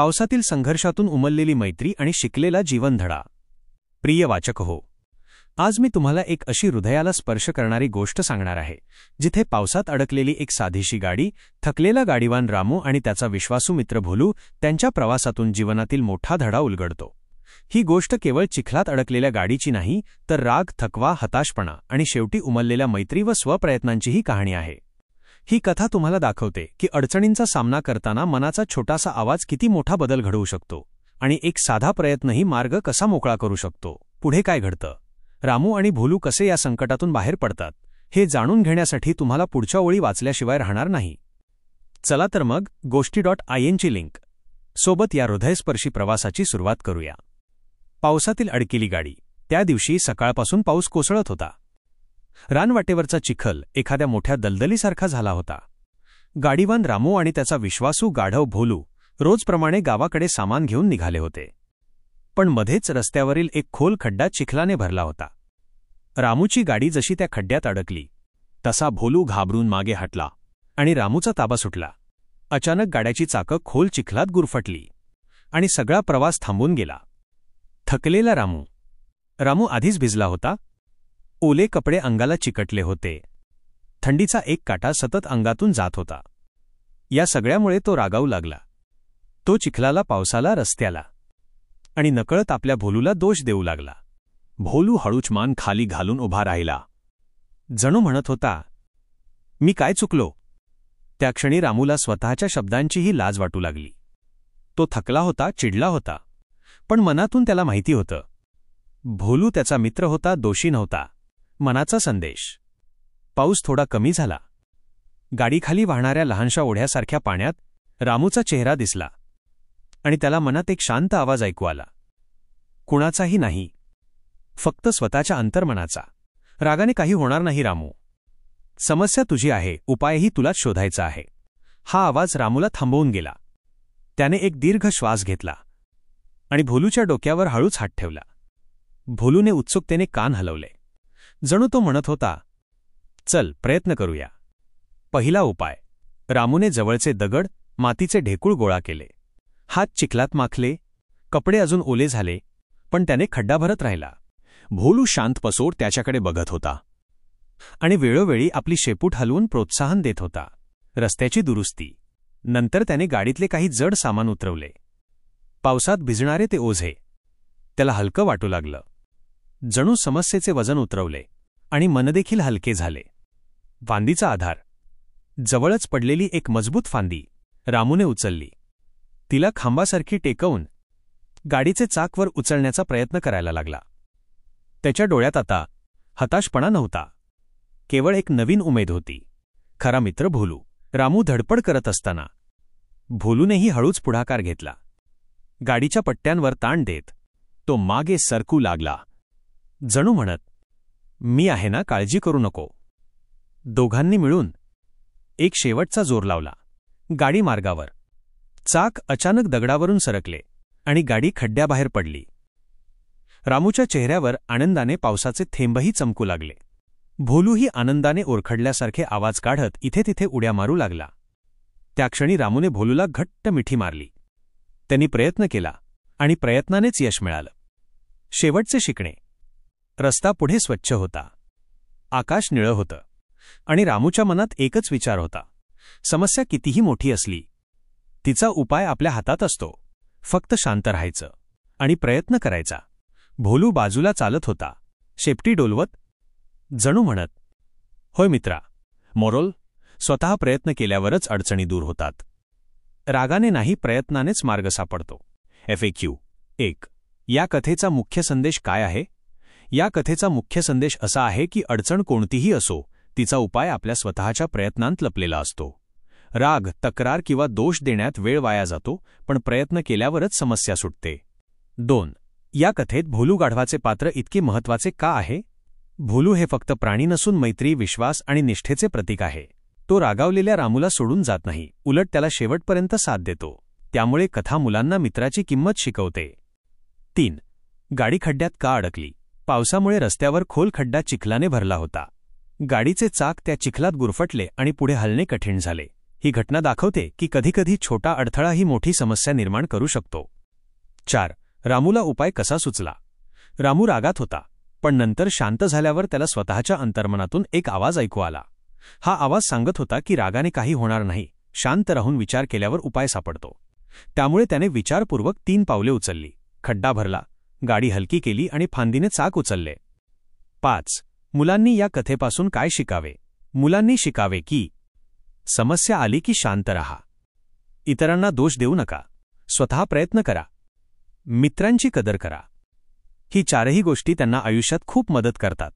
पावसातील संघर्षातून उमललेली मैत्री आणि शिकलेला जीवनधडा. प्रिय वाचक हो आज मी तुम्हाला एक अशी हृदयाला स्पर्श करणारी गोष्ट सांगणार आहे जिथे पावसात अडकलेली एक साधीशी गाडी थकलेला गाडीवान रामू आणि त्याचा विश्वासू मित्र भोलू त्यांच्या प्रवासातून जीवनातील मोठा धडा उलगडतो. ही गोष्ट केवळ चिखलात अडकलेल्या गाडीची नाही तर राग थकवा हताशपणा आणि शेवटी उमललेल्या मैत्री व स्वप्रयत्नांचीही कहाणी आहे. ही कथा तुम्हाला दाखवते की अडचणींचा सामना करताना मनाचा छोटासा आवाज किती मोठा बदल घडवू शकतो आणि एक साधा प्रयत्नही मार्ग कसा मोकळा करू शकतो. पुढे काय घडतं? रामू आणि भोलू कसे या संकटातून बाहेर पडतात? हे जाणून घेण्यासाठी तुम्हाला पुढच्या ओळी वाचल्याशिवाय राहणार नाही. चला तर मग गोष्टी डॉट आय एनची लिंक. सोबत या हृदयस्पर्शी प्रवासाची सुरुवात करूया. पावसातील अडकेली गाडी. त्या दिवशी सकाळपासून पाऊस कोसळत होता. रानवाटेवरचा चिखल एखाद्या मोठ्या दलदलीसारखा झाला होता. गाडीवान रामू आणि त्याचा विश्वासू गाढव भोलू रोजप्रमाणे गावाकडे सामान घेऊन निघाले होते. पण मध्येच रस्त्यावरील एक खोल खड्डा चिखलाने भरला होता. रामूची गाडी जशी त्या खड्ड्यात अडकली तसा भोलू घाबरून मागे हटला आणि रामूचा ताबा सुटला. अचानक गाड्याची चाकं खोल चिखलात गुरफटली आणि सगळा प्रवास थांबून गेला. थकलेला रामू. रामू आधीच भिजला होता ओले कपडे अंगाला चिकटले होते. थंडीचा एक काटा सतत अंगातून जात होता. या सगळ्यामुळे तो रागावू लागला. तो चिखलाला पावसाला रस्त्याला. आणि नकळत आपल्या भोलूला दोष देऊ लागला. भोलू हळूच मान खाली घालून उभा राहिला. जणू म्हणत होता मी काय चुकलो? त्या क्षणी रामूला स्वतःच्या शब्दांचीही लाज वाटू लागली. तो थकला होता चिडला होता. पण मनातून त्याला माहिती होतं. भोलू त्याचा मित्र होता दोषी नव्हता. मनाचा संदेश. पाऊस थोडा कमी झाला. गाडीखाली वाहणाऱ्या लहानशा ओढ्यासारख्या पाण्यात रामूचा चेहरा दिसला. आणि त्याला मनात एक शांत आवाज ऐकू आला. कुणाचाही नाही. फक्त स्वतःच्या अंतर्मनाचा. रागाने काही होणार नाही रामू. समस्या तुझी आहे उपायही तुलाच शोधायचा आहे. हा आवाज रामूला थांबवून गेला. त्याने एक दीर्घ श्वास घेतला. आणि भोलूच्या डोक्यावर हळूच हात ठेवला. भोलूने उत्सुकतेने कान हलवले. जणू तो म्हणत होता चल प्रयत्न करूया. पहिला उपाय रामूने जवळचे दगड मातीचे ढेकूळ गोळा केले. हात चिखलात माखले कपडे अजून ओले झाले पण त्याने खड्डा भरत राहिला. भोलू शांत पसोर त्याच्याकडे बघत होता आणि वेळोवेळी आपली शेपूट हलवून प्रोत्साहन देत होता. रस्त्याची दुरुस्ती. नंतर त्याने गाडीतले काही जड सामान उतरवले. पावसात भिजणारे ते ओझे. त्याला हलकं वाटू लागलं. जणू समस्येचे वजन उतरवले आणि मनदेखील हलके झाले. फांदीचा आधार. जवळच पडलेली एक मजबूत फांदी रामूने उचलली. तिला खांबासारखी टेकवून गाडीचे चाकवर उचलण्याचा प्रयत्न करायला लागला. त्याच्या डोळ्यात आता हताशपणा नव्हता. केवळ एक नवीन उमेद होती. खरा मित्र भोलू. रामू धडपड करत असताना भोलूनेही हळूच पुढाकार घेतला. गाडीच्या पट्ट्यांवर ताण देत तो मागे सरकू लागला. जणू म्हणत मी आहे ना काळजी करू नको. दोघांनी मिळून एक शेवटचा जोर लावला. गाडी मार्गावर. चाक अचानक दगडावरून सरकले आणि गाडी खड्ड्याबाहेर पडली. रामूच्या चेहऱ्यावर आनंदाने पावसाचे थेंबही चमकू लागले. भोलूही आनंदाने ओरखडल्यासारखे आवाज काढत इथे तिथे उड्या मारू लागला. त्या क्षणी रामूने भोलूला घट्ट मिठी मारली. त्यांनी प्रयत्न केला आणि प्रयत्नानेच यश मिळालं. शेवटचे शिकणे. रस्ता पुढे स्वच्छ होता. आकाश निळं होतं. आणि रामूच्या मनात एकच विचार होता. समस्या कितीही मोठी असली तिचा उपाय आपल्या हातात असतो. फक्त शांत राहायचं. आणि प्रयत्न करायचा. भोलू बाजूला चालत होता. शेपटी डोलवत जणू म्हणत होय मित्रा मोरोल स्वतः प्रयत्न केल्यावरच अडचणी दूर होतात. रागाने नाही प्रयत्नानेच मार्ग सापडतो. एफ ए क्यू एक या कथेचा मुख्य संदेश काय आहे? या कथेचा मुख्य संदेश असा आहे की अडचण कोणतीही असो तिचा उपाय आपल्या स्वतःच्या प्रयत्नांत लपलेला असतो. राग तक्रार किंवा दोष देण्यात वेळ वाया जातो पण प्रयत्न केल्यावरच समस्या सुटते. दोन या कथेत भोलू गाढवाचे पात्र इतके महत्त्वाचे का आहे? भोलू हे फक्त प्राणी नसून मैत्री विश्वास आणि निष्ठेचे प्रतीक आहे. तो रागावलेल्या रामूला सोडून जात नाही उलट त्याला शेवटपर्यंत साथ देतो. त्यामुळे कथा मुलांना मित्राची किंमत शिकवते. तीन गाडी खड्ड्यात का अडकली? पावसामुळे रस्त्यावर खोल खड्डा चिखलाने भरला होता. गाडीचे चाक त्या चिखलात गुरफटले आणि पुढे हलणे कठीण झाले. ही घटना दाखवते की कधीकधी छोटा अडथळा ही मोठी समस्या निर्माण करू शकतो. चार. रामूला उपाय कसा सुचला? रामू रागात होता पण नंतर शांत झाल्यावर त्याला स्वतःच्या अंतर्मनातून एक आवाज ऐकू आला. हा आवाज सांगत होता की रागाने काही होणार नाही शांत राहून विचार केल्यावर उपाय सापडतो. त्यामुळे त्याने विचारपूर्वक तीन पावले उचलली. खड्डा भरला गाडी हलकी केली आणि फांदीने चाक उचलले. पाच. मुलांनी या कथेपासून काय शिकावे? मुलांनी शिकावे की समस्या आली की शांत रहा. इतरांना दोष देऊ नका. स्वतः प्रयत्न करा. मित्रांची कदर करा. ही चारही गोष्टी त्यांना आयुष्यात खूप मदत करतात.